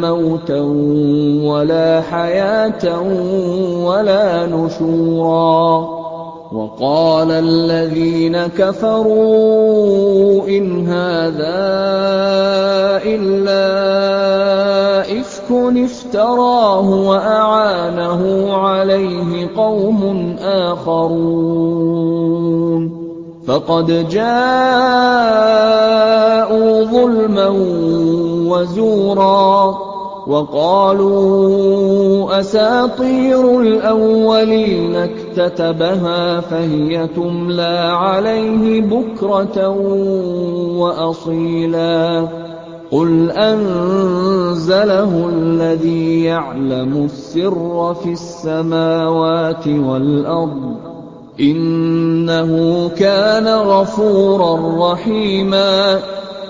مَوْتًا وَلَا حَيَاةً وَلَا نُشُورًا. وَقَالَ الَّذِينَ كَفَرُوا إِنْ هَٰذَا إِلَّا إِفْكٌ افْتَرَاهُ وَأَعَانَهُ عَلَيْهِ قَوْمٌ آخَرُونَ. فَقَدْ جَاءُوا ظُلْمًا وَزُورًا وَقَالُوا أَسَاطِيرُ الْأَوَّلِينَ اكْتَتَبَهَا فَهِيَ تُمْلَىٰ عَلَيْهِ بُكْرَةً وَأَصِيلًا. قُلْ أَنزَلَهُ الَّذِي يَعْلَمُ السِّرَّ فِي السَّمَاوَاتِ وَالْأَرْضِ ۚ إِنَّهُ كَانَ غَفُورًا رَّحِيمًا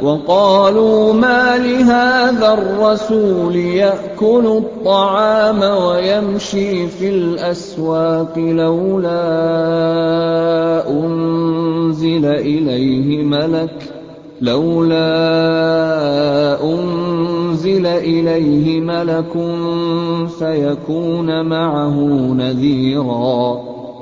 وَقَالُوا مَالِ هَٰذَا الرَّسُولِ يَأْكُلُ الطَّعَامَ وَيَمْشِي فِي الْأَسْوَاقِ ۙ لَوْلَا أُنزِلَ إِلَيْهِ مَلَكٌ فَيَكُونَ مَعَهُ نَذِيرًا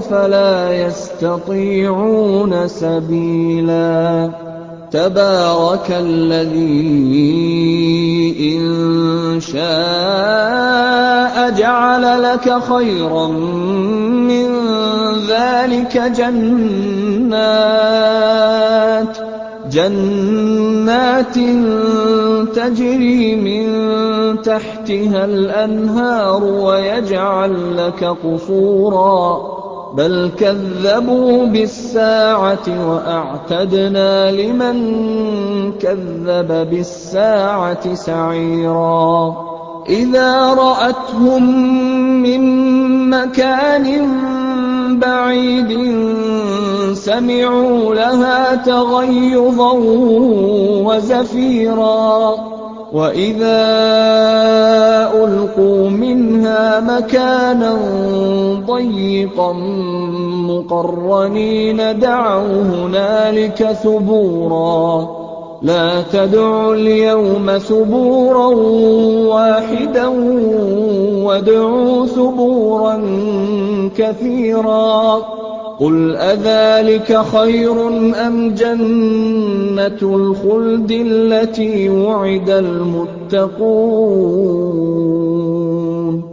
فَلَا يَسْتَطِيعُونَ سَبِيلًا. تَبَارَكَ الَّذِي إِن شَاءَ جَعَلَ لَكَ خَيْرًا مِّن ذَٰلِكَ جَنَّاتٍ. تَجْرِي مِن تَحْتِهَا الْأَنْهَارُ وَيَجْعَل لَّكَ قُصُورًا ۚ بَلْ كَذَّبُوا بِالسَّاعَةِ ۖ وَأَعْتَدْنَا لِمَن كَذَّبَ بِالسَّاعَةِ سَعِيرًا. إِذَا رَأَتْهُم مِّن مَّكَانٍ بَعِيدٍ سَمِعُوا لَهَا تَغَيُّظًا وَزَفِيرًا وَإِذَا أُلْقُوا مِنْهَا مَكَانًا ضَيِّقًا مُّقَرَّنِينَ دَعَوْا هُنَالِكَ ثُبُورًا لَّا تَدْعُوا الْيَوْمَ ثُبُورًا وَاحِدًا وَادْعُوا ثُبُورًا كَثِيرًا. قُلْ أَذَٰلِكَ خَيْرٌ أَمْ جَنَّةُ الْخُلْدِ الَّتِي وُعِدَ الْمُتَّقُونَ ۚ؟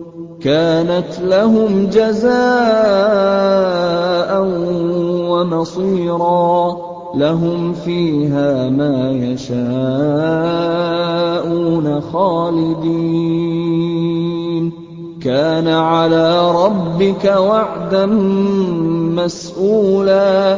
كَانَتْ لَهُمْ جَزَاءً وَمَصِيرًا. لَّهُمْ فِيهَا مَا يَشَاءُونَ خَالِدِينَ ۚ. كَانَ عَلَىٰ رَبِّكَ وَعْدًا مَّسْئُولًا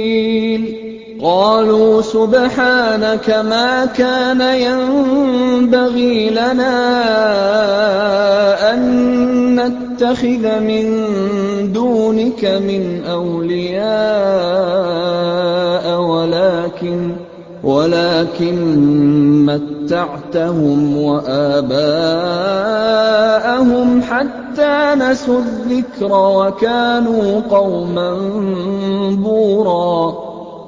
قَالُوا سُبْحَانَكَ مَا كَانَ يَنبَغِي لَنَا أَن نَّتَّخِذَ مِن دُونِكَ مِنْ أَوْلِيَاءَ وَلَٰكِن مَّتَّعْتَهُمْ وَآبَاءَهُمْ حَتَّىٰ نَسُوا الذِّكْرَ وَكَانُوا قَوْمًا بُورًا.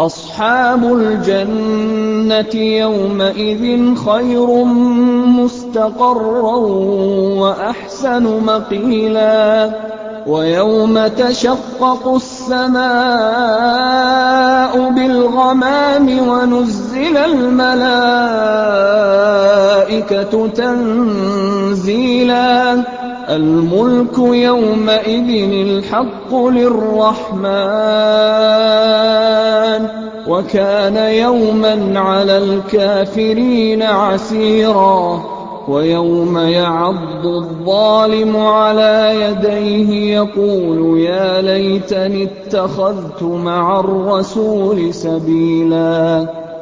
أَصْحَابُ الْجَنَّةِ يَوْمَئِذٍ خَيْرٌ مُّسْتَقَرًّا وَأَحْسَنُ مَقِيلًا وَيَوْمَ تَشَقَّقُ السَّمَاءُ بِالْغَمَامِ وَنُزِّلَ الْمَلَائِكَةُ تَنزِيلًا الْمُلْكُ يَوْمَئِذٍ الْحَقُّ لِلرَّحْمَٰنِ ۚ وَكَانَ يَوْمًا عَلَى الْكَافِرِينَ عَسِيرًا وَيَوْمَ يَعَضُّ الظَّالِمُ عَلَىٰ يَدَيْهِ يَقُولُ يَا لَيْتَنِي اتَّخَذْتُ مَعَ الرَّسُولِ سَبِيلًا.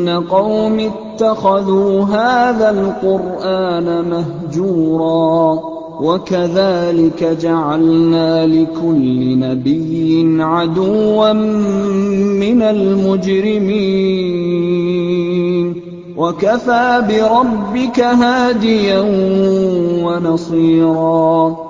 إِنَّ قَوْمِي اتَّخَذُوا هَٰذَا الْقُرْآنَ مَهْجُورًا وَكَذَٰلِكَ جَعَلْنَا لِكُلِّ نَبِيٍّ عَدُوًّا مِّنَ الْمُجْرِمِينَ ۗ. وَكَفَىٰ بِرَبِّكَ هَادِيًا وَنَصِيرًا.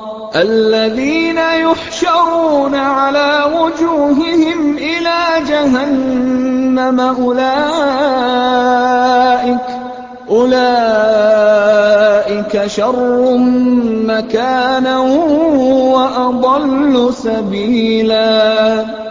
الَّذِينَ يُحْشَرُونَ عَلَىٰ وُجُوهِهِمْ إِلَىٰ جَهَنَّمَ أُولَٰئِكَ شَرٌّ مَّكَانًا وَأَضَلُّ سَبِيلًا.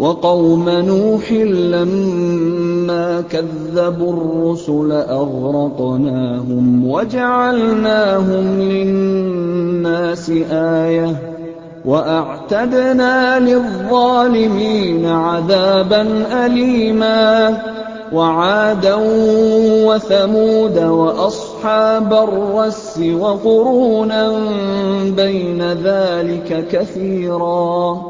وَقَوْمَ نُوحٍ لَّمَّا كَذَّبُوا الرُّسُلَ أَغْرَقْنَاهُمْ وَجَعَلْنَاهُمْ لِلنَّاسِ آيَةً ۖ وَأَعْتَدْنَا لِلظَّالِمِينَ عَذَابًا أَلِيمًا وَعَادًا وَثَمُودَ وَأَصْحَابَ الرَّسِّ وَقُرُونًا بَيْنَ ذَٰلِكَ كَثِيرًا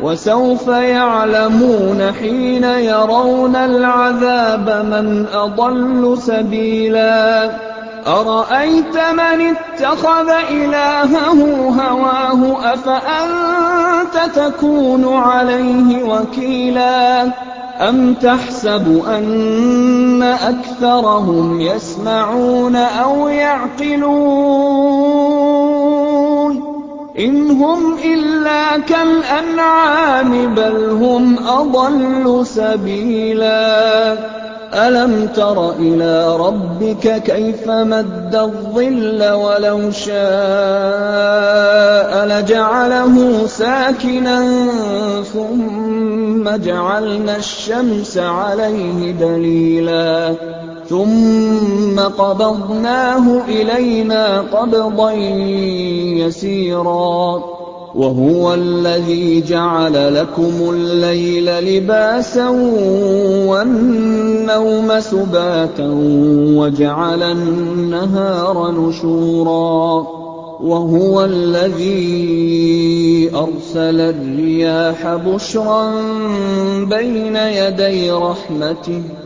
وَسَوْفَ يَعْلَمُونَ حِينَ يَرَوْنَ الْعَذَابَ مَنْ أَضَلُّ سَبِيلًا. أَرَأَيْتَ مَنِ اتَّخَذَ إِلَٰهَهُ هَوَاهُ؟ أَفَأَنتَ تَكُونُ عَلَيْهِ وَكِيلًا؟ أَمْ تَحْسَبُ أَنَّ أَكْثَرَهُمْ يَسْمَعُونَ أَوْ يَعْقِلُونَ ۚ؟ إِنْ هُمْ إِلَّا كَالْأَنْعَامِ بَلْ هُمْ أَضَلُّ سَبِيلًا. أَلَمْ تَرَ إِلَىٰ رَبِّكَ كَيْفَ مَدَّ الظِّلَّ وَلَوْ شَاءَ لَجَعَلَهُ سَاكِنًا ثُمَّ جَعَلْنَا الشَّمْسَ عَلَيْهِ دَلِيلًا. ثُمَّ قَبَضْنَاهُ إِلَيْنَا قَبْضًا يَسِيرًا. وَهُوَ الَّذِي جَعَلَ لَكُمُ اللَّيْلَ لِبَاسًا وَالنَّوْمَ سُبَاتًا وَجَعَلَ النَّهَارَ نُشُورًا. وَهُوَ الَّذِي أَرْسَلَ الرِّيَاحَ بُشْرًا بَيْنَ يَدَيْ رَحْمَتِهِ ۚ.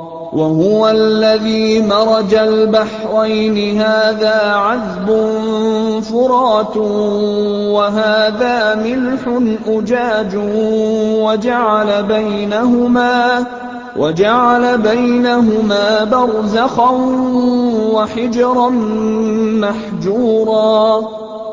وَهُوَ الَّذِي مَرَجَ الْبَحْرَيْنِ. هَٰذَا عَذْبٌ فُرَاتٌ وَهَٰذَا مِلْحٌ أُجَاجٌ وَجَعَلَ بَيْنَهُمَا بَرْزَخًا وَحِجْرًا مَّحْجُورًا.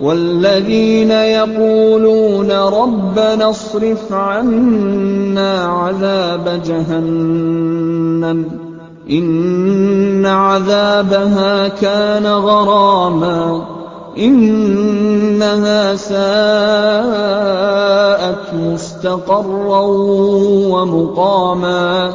وَالَّذِينَ يَقُولُونَ رَبَّنَا اصْرِفْ عَنَّا عَذَابَ جَهَنَّمَ ۖ إِنَّ عَذَابَهَا كَانَ غَرَامًا إِنَّهَا سَاءَتْ مُسْتَقَرًّا وَمُقَامًا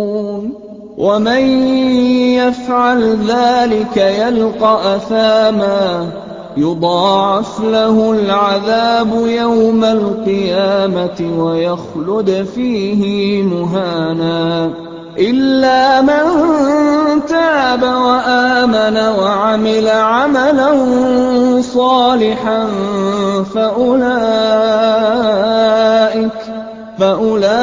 وَمَن يَفْعَلْ ذَٰلِكَ يَلْقَ أَثَامًا يُضَاعَفْ لَهُ الْعَذَابُ يَوْمَ الْقِيَامَةِ وَيَخْلُدْ فِيهِ مُهَانًا إِلَّا مَن تَابَ وَآمَنَ وَعَمِلَ عَمَلًا صَالِحًا فَأُولَٰئِكَ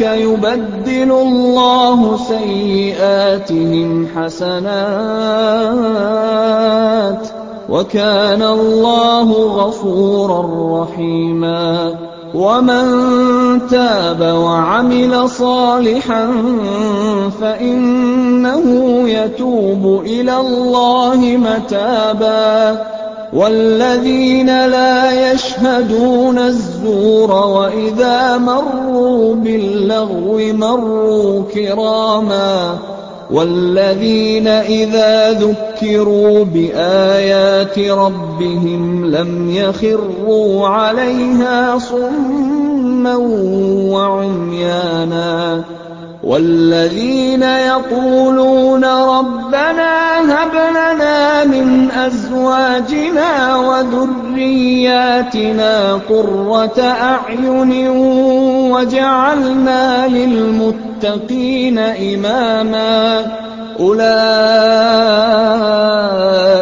يُبَدِّلُ اللَّهُ سَيِّئَاتِهِمْ حَسَنَاتٍ ۗ وَكَانَ اللَّهُ غَفُورًا رَّحِيمًا وَمَن تَابَ وَعَمِلَ صَالِحًا فَإِنَّهُ يَتُوبُ إِلَى اللَّهِ مَتَابًا وَالَّذِينَ لَا يَشْهَدُونَ الزُّورَ وَإِذَا مَرُّوا بِاللَّغْوِ مَرُّوا كِرَامًا وَالَّذِينَ إِذَا ذُكِّرُوا بِآيَاتِ رَبِّهِمْ لَمْ يَخِرُّوا عَلَيْهَا صُمًّا وَعُمْيَانًا وَالَّذِينَ يَقُولُونَ رَبَّنَا هَبْ لَنَا مِنْ أَزْوَاجِنَا وَذُرِّيَّاتِنَا قُرَّةَ أَعْيُنٍ وَاجْعَلْنَا لِلْمُتَّقِينَ إِمَامًا